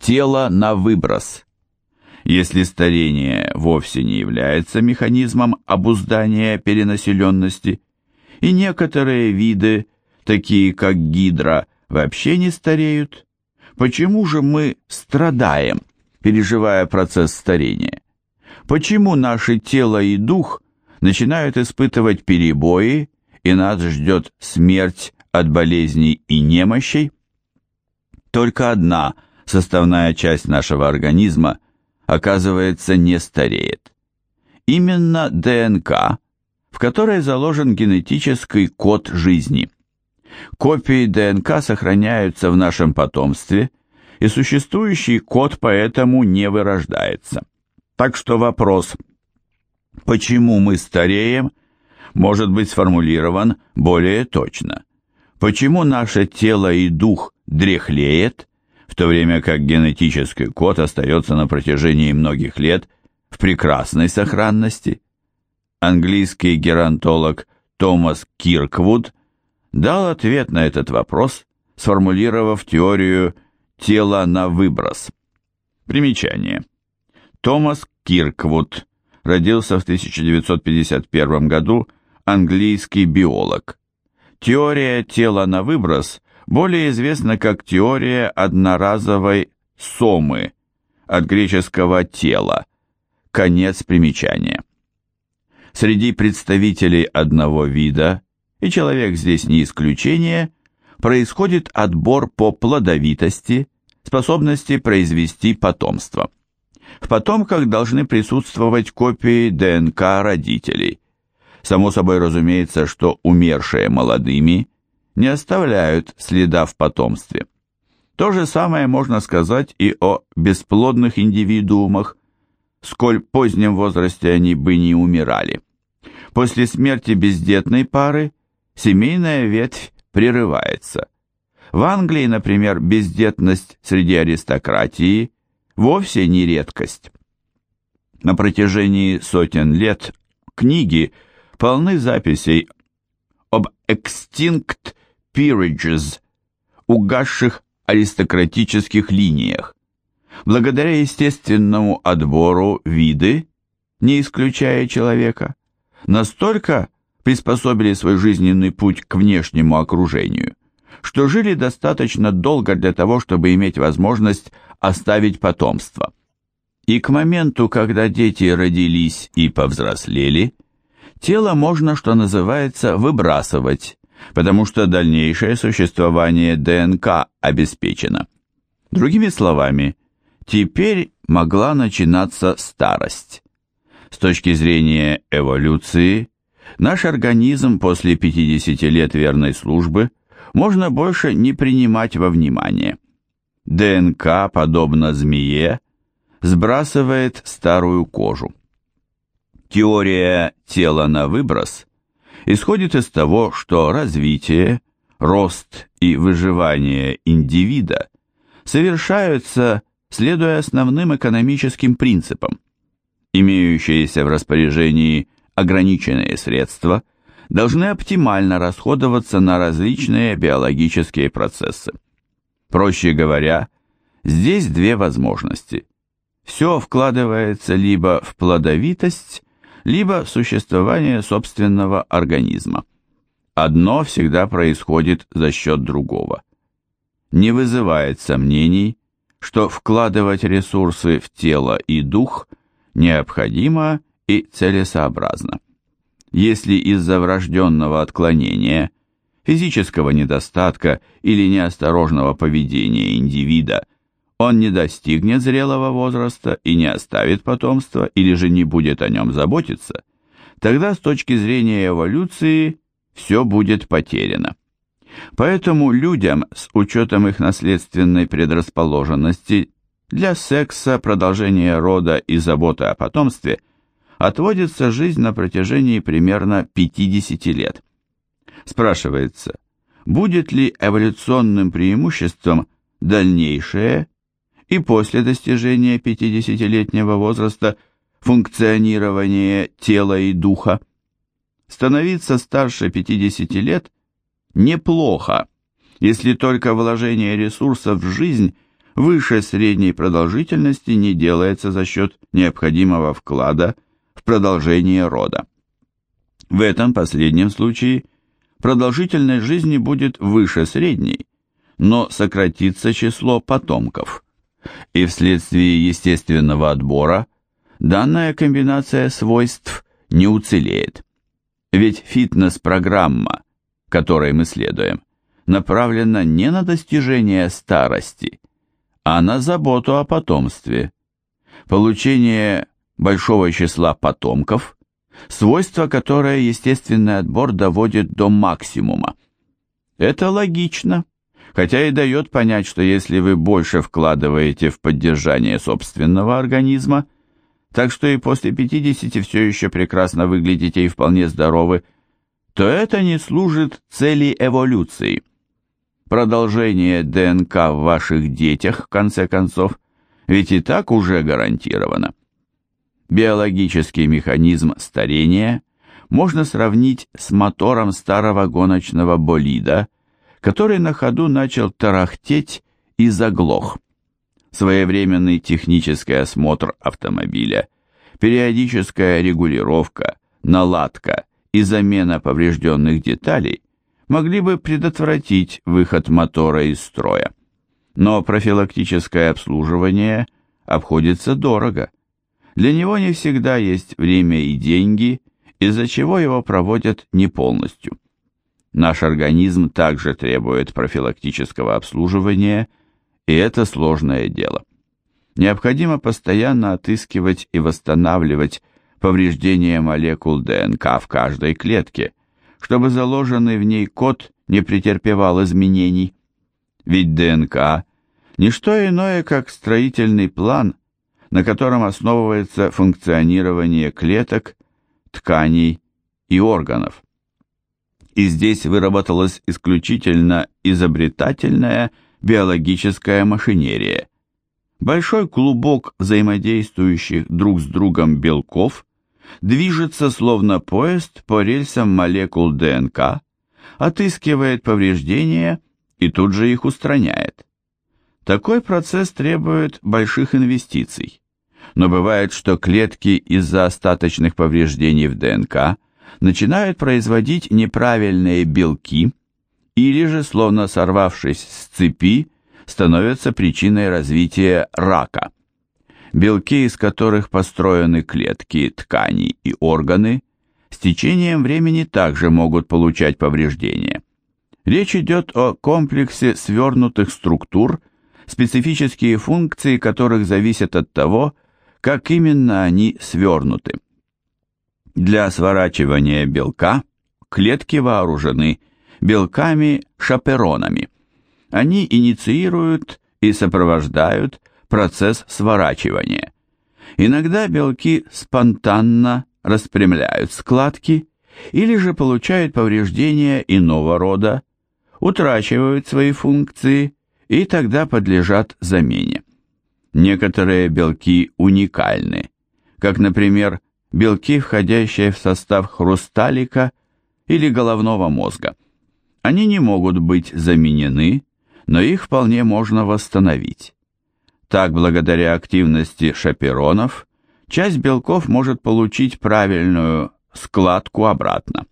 Тело на выброс. Если старение вовсе не является механизмом обуздания перенаселенности, и некоторые виды, такие как гидра, вообще не стареют, почему же мы страдаем, переживая процесс старения? Почему наше тело и дух начинают испытывать перебои, и нас ждет смерть от болезней и немощей? Только одна составная часть нашего организма, оказывается, не стареет. Именно ДНК, в которой заложен генетический код жизни. Копии ДНК сохраняются в нашем потомстве, и существующий код поэтому не вырождается. Так что вопрос «почему мы стареем?» может быть сформулирован более точно. Почему наше тело и дух дряхлеет, в то время как генетический код остается на протяжении многих лет в прекрасной сохранности? Английский геронтолог Томас Кирквуд дал ответ на этот вопрос, сформулировав теорию тела на выброс. Примечание. Томас Кирквуд родился в 1951 году, английский биолог. Теория тела на выброс более известна как теория одноразовой сомы от греческого «тело». Конец примечания. Среди представителей одного вида, и человек здесь не исключение, происходит отбор по плодовитости, способности произвести потомство. В потомках должны присутствовать копии ДНК родителей. Само собой разумеется, что умершие молодыми не оставляют следа в потомстве. То же самое можно сказать и о бесплодных индивидуумах, сколь позднем возрасте они бы не умирали. После смерти бездетной пары семейная ветвь прерывается. В Англии, например, бездетность среди аристократии вовсе не редкость. На протяжении сотен лет книги полны записей об extinct peerages, угасших аристократических линиях. Благодаря естественному отбору виды, не исключая человека, настолько приспособили свой жизненный путь к внешнему окружению, что жили достаточно долго для того, чтобы иметь возможность оставить потомство. И к моменту, когда дети родились и повзрослели, тело можно, что называется, выбрасывать, потому что дальнейшее существование ДНК обеспечено. Другими словами, теперь могла начинаться старость. С точки зрения эволюции, наш организм после 50 лет верной службы можно больше не принимать во внимание. ДНК, подобно змее, сбрасывает старую кожу. Теория тела на выброс исходит из того, что развитие, рост и выживание индивида совершаются, следуя основным экономическим принципам. Имеющиеся в распоряжении ограниченные средства должны оптимально расходоваться на различные биологические процессы. Проще говоря, здесь две возможности. Все вкладывается либо в плодовитость, либо существование собственного организма. Одно всегда происходит за счет другого. Не вызывает сомнений, что вкладывать ресурсы в тело и дух необходимо и целесообразно. Если из-за врожденного отклонения, физического недостатка или неосторожного поведения индивида он не достигнет зрелого возраста и не оставит потомства, или же не будет о нем заботиться, тогда с точки зрения эволюции все будет потеряно. Поэтому людям с учетом их наследственной предрасположенности для секса, продолжения рода и заботы о потомстве отводится жизнь на протяжении примерно 50 лет. Спрашивается, будет ли эволюционным преимуществом дальнейшее и после достижения 50-летнего возраста функционирование тела и духа. Становиться старше 50 лет неплохо, если только вложение ресурсов в жизнь выше средней продолжительности не делается за счет необходимого вклада в продолжение рода. В этом последнем случае продолжительность жизни будет выше средней, но сократится число потомков. И вследствие естественного отбора данная комбинация свойств не уцелеет. Ведь фитнес-программа, которой мы следуем, направлена не на достижение старости, а на заботу о потомстве. Получение большого числа потомков – свойство, которое естественный отбор доводит до максимума. Это логично, хотя и дает понять, что если вы больше вкладываете в поддержание собственного организма, так что и после 50 все еще прекрасно выглядите и вполне здоровы, то это не служит цели эволюции. Продолжение ДНК в ваших детях, в конце концов, ведь и так уже гарантировано. Биологический механизм старения можно сравнить с мотором старого гоночного болида, который на ходу начал тарахтеть и заглох. Своевременный технический осмотр автомобиля, периодическая регулировка, наладка и замена поврежденных деталей могли бы предотвратить выход мотора из строя. Но профилактическое обслуживание обходится дорого. Для него не всегда есть время и деньги, из-за чего его проводят не полностью. Наш организм также требует профилактического обслуживания, и это сложное дело. Необходимо постоянно отыскивать и восстанавливать повреждения молекул ДНК в каждой клетке – чтобы заложенный в ней код не претерпевал изменений. Ведь ДНК – не что иное, как строительный план, на котором основывается функционирование клеток, тканей и органов. И здесь выработалась исключительно изобретательная биологическая машинерия. Большой клубок взаимодействующих друг с другом белков движется словно поезд по рельсам молекул ДНК, отыскивает повреждения и тут же их устраняет. Такой процесс требует больших инвестиций. Но бывает, что клетки из-за остаточных повреждений в ДНК начинают производить неправильные белки или же, словно сорвавшись с цепи, становятся причиной развития рака белки из которых построены клетки, ткани и органы, с течением времени также могут получать повреждения. Речь идет о комплексе свернутых структур, специфические функции которых зависят от того, как именно они свернуты. Для сворачивания белка клетки вооружены белками-шаперонами. Они инициируют и сопровождают процесс сворачивания. Иногда белки спонтанно распрямляют складки или же получают повреждения иного рода, утрачивают свои функции и тогда подлежат замене. Некоторые белки уникальны, как, например, белки, входящие в состав хрусталика или головного мозга. Они не могут быть заменены, но их вполне можно восстановить. Так, благодаря активности шаперонов, часть белков может получить правильную складку обратно.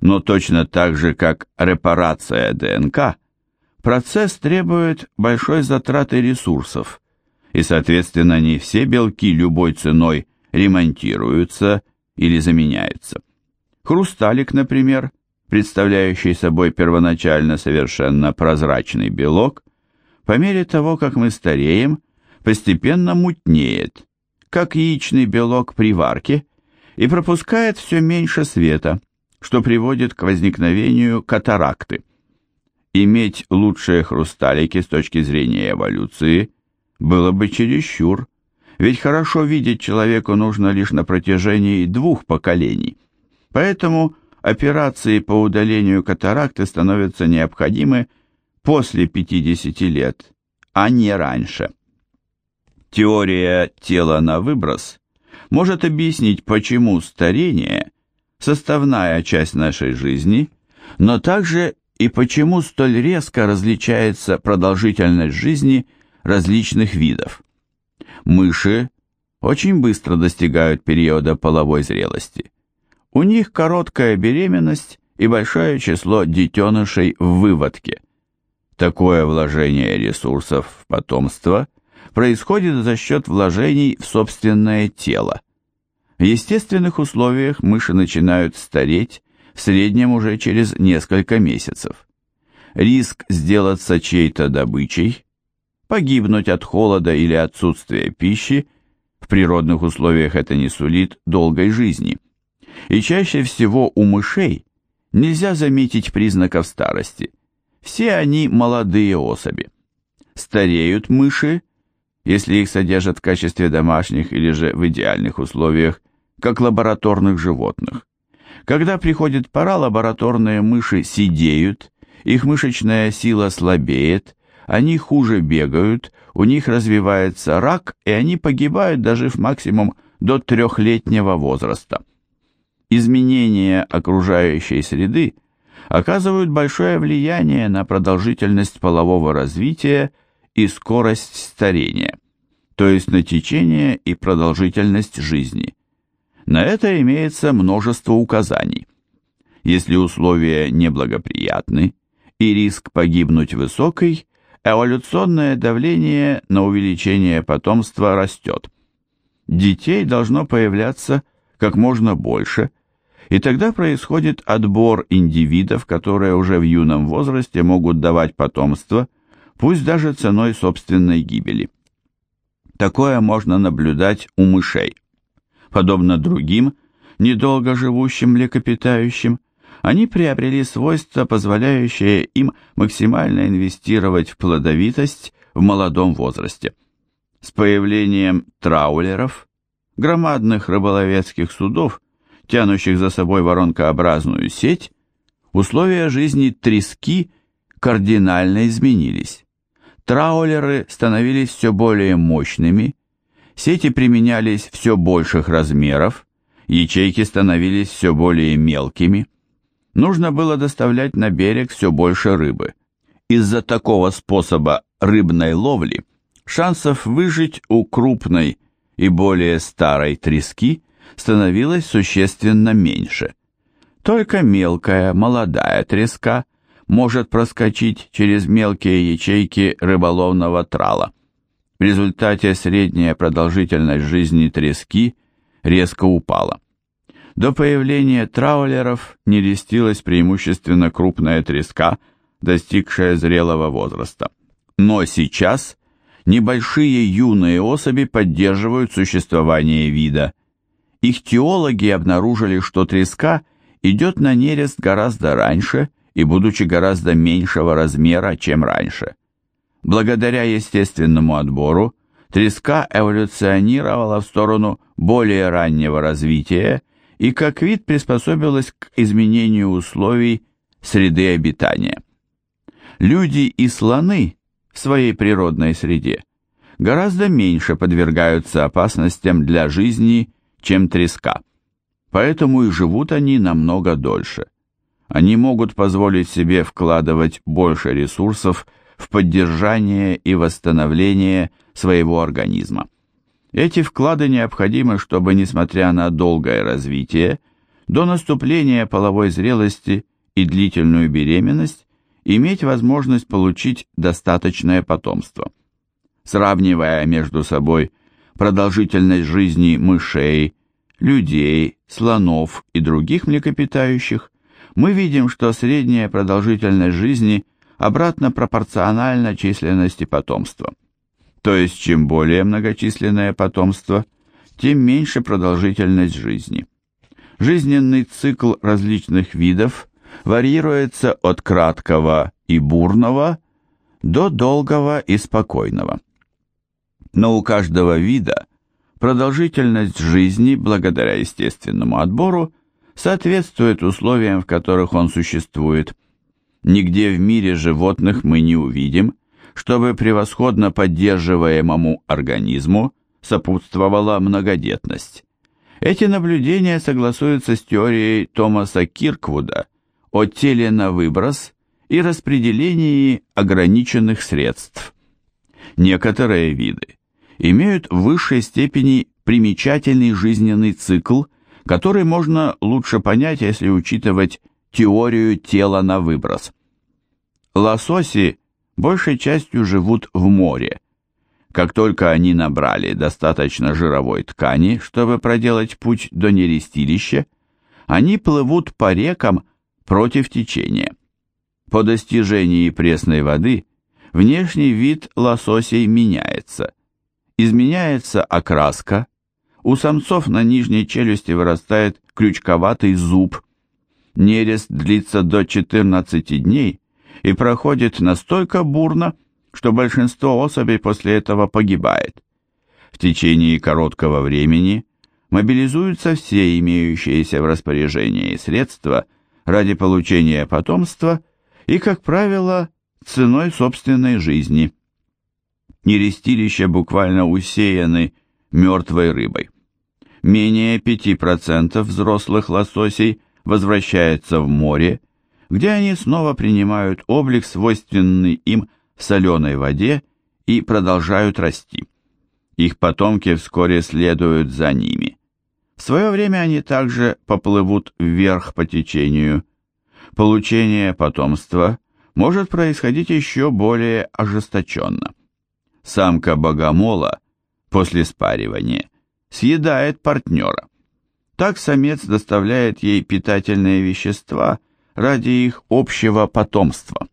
Но точно так же, как репарация ДНК, процесс требует большой затраты ресурсов, и, соответственно, не все белки любой ценой ремонтируются или заменяются. Хрусталик, например, представляющий собой первоначально совершенно прозрачный белок, по мере того, как мы стареем, постепенно мутнеет, как яичный белок при варке, и пропускает все меньше света, что приводит к возникновению катаракты. Иметь лучшие хрусталики с точки зрения эволюции было бы чересчур, ведь хорошо видеть человеку нужно лишь на протяжении двух поколений. Поэтому операции по удалению катаракты становятся необходимы после 50 лет, а не раньше. Теория тела на выброс может объяснить, почему старение – составная часть нашей жизни, но также и почему столь резко различается продолжительность жизни различных видов. Мыши очень быстро достигают периода половой зрелости. У них короткая беременность и большое число детенышей в выводке. Такое вложение ресурсов в потомство происходит за счет вложений в собственное тело. В естественных условиях мыши начинают стареть в среднем уже через несколько месяцев. Риск сделаться чьей-то добычей, погибнуть от холода или отсутствия пищи, в природных условиях это не сулит долгой жизни. И чаще всего у мышей нельзя заметить признаков старости. Все они молодые особи. Стареют мыши, если их содержат в качестве домашних или же в идеальных условиях, как лабораторных животных. Когда приходит пора, лабораторные мыши сидеют, их мышечная сила слабеет, они хуже бегают, у них развивается рак, и они погибают, дожив максимум до трехлетнего возраста. Изменения окружающей среды оказывают большое влияние на продолжительность полового развития и скорость старения, то есть на течение и продолжительность жизни. На это имеется множество указаний. Если условия неблагоприятны и риск погибнуть высокий, эволюционное давление на увеличение потомства растет. Детей должно появляться как можно больше, и тогда происходит отбор индивидов, которые уже в юном возрасте могут давать потомство, пусть даже ценой собственной гибели. Такое можно наблюдать у мышей. Подобно другим, недолго живущим млекопитающим, они приобрели свойства, позволяющие им максимально инвестировать в плодовитость в молодом возрасте. С появлением траулеров, громадных рыболовецких судов, тянущих за собой воронкообразную сеть, условия жизни трески кардинально изменились. Траулеры становились все более мощными, Сети применялись все больших размеров, ячейки становились все более мелкими. Нужно было доставлять на берег все больше рыбы. Из-за такого способа рыбной ловли шансов выжить у крупной и более старой трески становилось существенно меньше. Только мелкая, молодая треска может проскочить через мелкие ячейки рыболовного трала. В результате средняя продолжительность жизни трески резко упала. До появления траулеров нерестилась преимущественно крупная треска, достигшая зрелого возраста. Но сейчас небольшие юные особи поддерживают существование вида. Их теологи обнаружили, что треска идет на нерест гораздо раньше и будучи гораздо меньшего размера, чем раньше. Благодаря естественному отбору, треска эволюционировала в сторону более раннего развития и как вид приспособилась к изменению условий среды обитания. Люди и слоны в своей природной среде гораздо меньше подвергаются опасностям для жизни, чем треска. Поэтому и живут они намного дольше. Они могут позволить себе вкладывать больше ресурсов в поддержание и восстановление своего организма. Эти вклады необходимы, чтобы, несмотря на долгое развитие, до наступления половой зрелости и длительную беременность, иметь возможность получить достаточное потомство. Сравнивая между собой продолжительность жизни мышей, людей, слонов и других млекопитающих, мы видим, что средняя продолжительность жизни обратно пропорциональна численности потомства. То есть, чем более многочисленное потомство, тем меньше продолжительность жизни. Жизненный цикл различных видов варьируется от краткого и бурного до долгого и спокойного. Но у каждого вида продолжительность жизни, благодаря естественному отбору, соответствует условиям, в которых он существует – Нигде в мире животных мы не увидим, чтобы превосходно поддерживаемому организму сопутствовала многодетность. Эти наблюдения согласуются с теорией Томаса Кирквуда о теле на выброс и распределении ограниченных средств. Некоторые виды имеют в высшей степени примечательный жизненный цикл, который можно лучше понять, если учитывать теорию тела на выброс. Лососи большей частью живут в море. Как только они набрали достаточно жировой ткани, чтобы проделать путь до нерестилища, они плывут по рекам против течения. По достижении пресной воды внешний вид лососей меняется. Изменяется окраска, у самцов на нижней челюсти вырастает крючковатый зуб. Нерест длится до 14 дней и проходит настолько бурно, что большинство особей после этого погибает. В течение короткого времени мобилизуются все имеющиеся в распоряжении средства ради получения потомства и, как правило, ценой собственной жизни. Нерестилища буквально усеяны мертвой рыбой. Менее 5% взрослых лососей возвращается в море, где они снова принимают облик, свойственный им в соленой воде, и продолжают расти. Их потомки вскоре следуют за ними. В свое время они также поплывут вверх по течению. Получение потомства может происходить еще более ожесточенно. Самка богомола после спаривания съедает партнера. Так самец доставляет ей питательные вещества ради их общего потомства.